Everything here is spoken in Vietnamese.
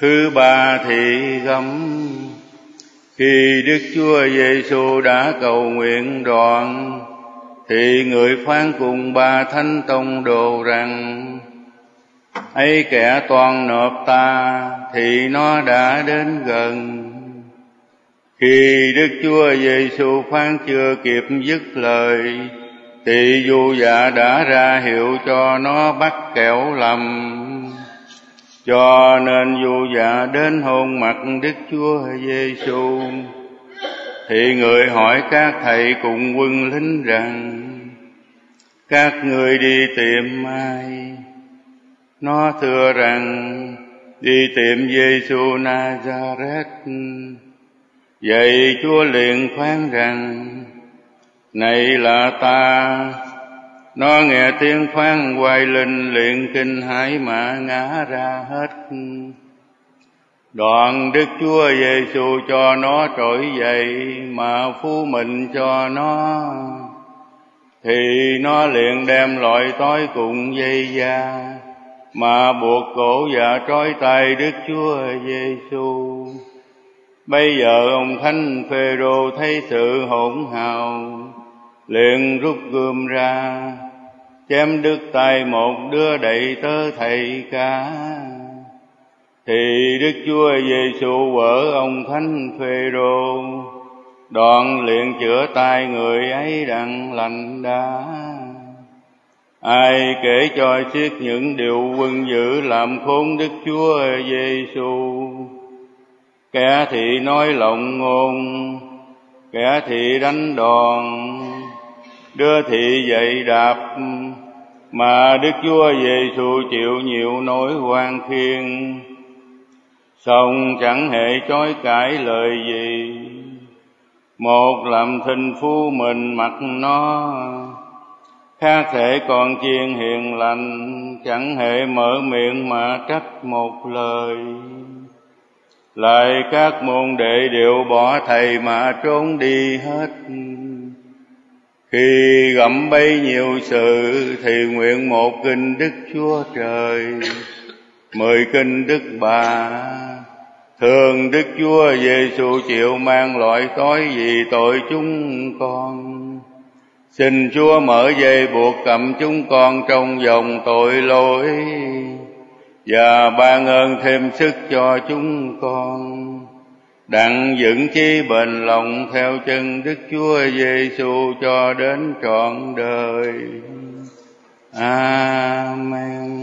Thứ ba thị gấm. Khi Đức Chúa Giêsu đã cầu nguyện đoạn, thì người phán cùng ba thánh tông đồ rằng, ấy kẻ toàn nộp ta, thì nó đã đến gần. Khi Đức Chúa Giêsu phán chưa kịp dứt lời thì du dạ đã ra hiệu cho nó bắt kẻo lầm cho nên du dạ đến hôn mặt Đức Chúa Giêsu thì người hỏi các thầy cùng quân lính rằng, các người đi tìm ai? Nó thưa rằng, đi tìm Giêsu Nazareth vậy Chúa liền phán rằng, này là ta nó nghe tiếng phán quay lên liền kinh hãi mà ngã ra hết. Đoạn đức chúa giêsu cho nó trỗi dậy, mà phú mình cho nó. Thì nó liền đem loại tối cùng dây da, mà buộc cổ và trói tay đức chúa giêsu bây giờ ông thánh phêrô thấy sự hỗn hào, liền rút gươm ra chém đứt tay một đứa đầy tớ thầy cả thì đức chúa giêsu vợ ông thánh phêrô. Đoạn liền chữa tay người ấy đặng lành đá ai kể cho xiết những điều quân dữ làm khốn đức chúa giêsu kẻ thì nói lộng ngôn, kẻ thì đánh đòn đưa thị dậy đạp, mà đức chúa giêsu chịu nhiều nỗi hoan khiên. Song chẳng hề chối cãi lời gì. Một làm thinh phu mình mặc nó, khác thể còn chiên hiền lành, chẳng hề mở miệng mà trách một lời. Lại các môn đệ đều bỏ thầy mà trốn đi hết khi gặm bấy nhiều sự thì nguyện một kinh đức chúa trời. Mười kinh đức bà. Thường đức chúa giêsu chịu mang loại tối vì tội chúng con. Xin chúa mở dây buộc cầm chúng con trong vòng tội lỗi và ban ơn thêm sức cho chúng con đặng vững chi bền lòng theo chân Đức Chúa Giêsu cho đến trọn đời. Amen.